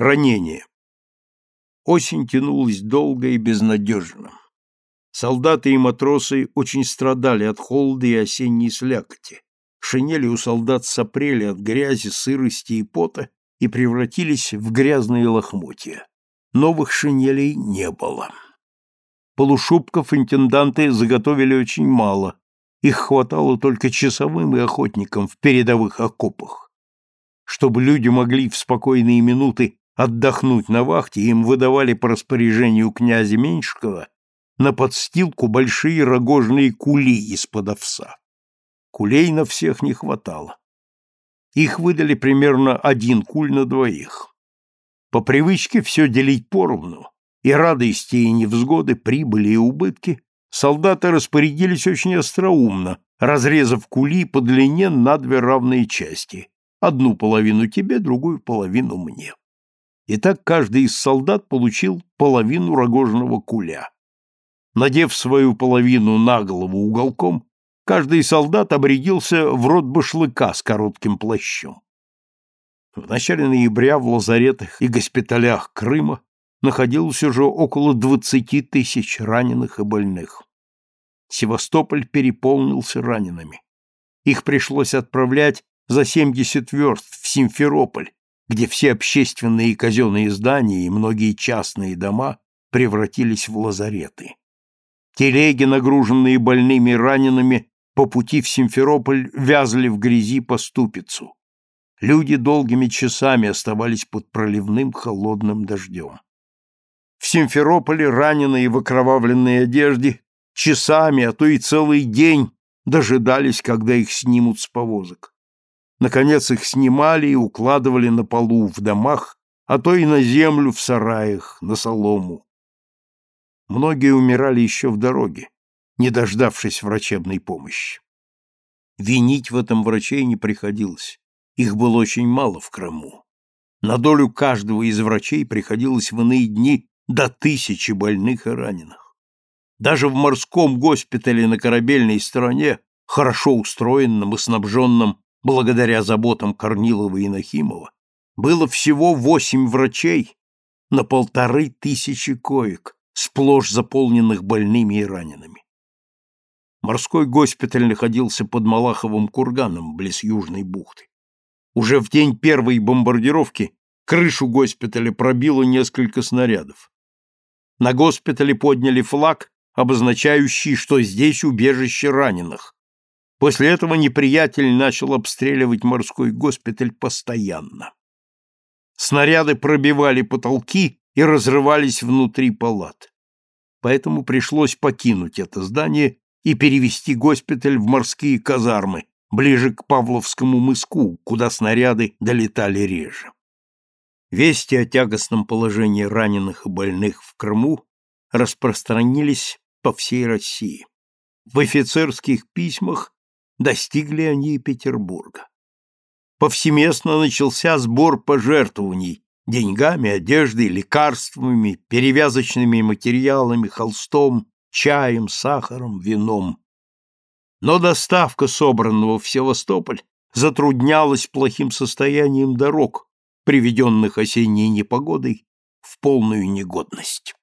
Ранение. Осень тянулась долго и безнадежно. Солдаты и матросы очень страдали от холода и осенней слякоти. Шинели у солдат сопрели от грязи, сырости и пота и превратились в грязные лохмотья. Новых шинелей не было. Полушубков интенданты заготовили очень мало, их хватало только часовым и охотникам в передовых окопах. Чтобы люди могли в спокойные минуты отдохнуть на вахте, им выдавали по распоряжению князя Меньшикова на подстилку большие рогожные кули из-под овса. Кулей на всех не хватало. Их выдали примерно один куль на двоих. По привычке все делить поровну, и радости и невзгоды, прибыли и убытки солдаты распорядились очень остроумно, разрезав кули по длине на две равные части. Одну половину тебе, другую половину мне. И так каждый из солдат получил половину рогожного куля. Надев свою половину на голову уголком, каждый солдат обрядился в рот башлыка с коротким плащом. В начале ноября в лазаретах и госпиталях Крыма находилось уже около 20 тысяч раненых и больных. Севастополь переполнился ранеными. Их пришлось отправлять за 70 верст в Симферополь, где все общественные и казенные здания и многие частные дома превратились в лазареты. Телеги, нагруженные больными и ранеными, по пути в Симферополь вязли в грязи по ступицу. Люди долгими часами оставались под проливным холодным дождем. В Симферополе раненые в окровавленной одежде часами, а то и целый день дожидались, когда их снимут с повозок. Наконец их снимали и укладывали на полу в домах, а то и на землю в сараях, на солому. Многие умирали еще в дороге, не дождавшись врачебной помощи. Винить в этом врачей не приходилось, их было очень мало в Крыму. На долю каждого из врачей приходилось в иные дни до тысячи больных и раненых. Даже в морском госпитале на корабельной стороне, хорошо устроенном и снабженном благодаря заботам Корнилова и Нахимова, было всего восемь врачей на полторы тысячи коек, сплошь заполненных больными и ранеными. Морской госпиталь находился под Малаховым курганом, близ Южной бухты. Уже в день первой бомбардировки крышу госпиталя пробило несколько снарядов. На госпитале подняли флаг, обозначающий, что здесь убежище раненых. После этого неприятель начал обстреливать морской госпиталь постоянно. Снаряды пробивали потолки и разрывались внутри палат. Поэтому пришлось покинуть это здание и перевести госпиталь в морские казармы, ближе к Павловскому мыску, куда снаряды долетали реже. Вести о тягостном положении раненых и больных в Крыму распространились по всей России. В офицерских письмах достигли они и Петербурга. Повсеместно начался сбор пожертвований деньгами, одеждой, лекарствами, перевязочными материалами, холстом, чаем, сахаром, вином. Но доставка собранного в Севастополь затруднялась плохим состоянием дорог, приведенных осенней непогодой в полную негодность.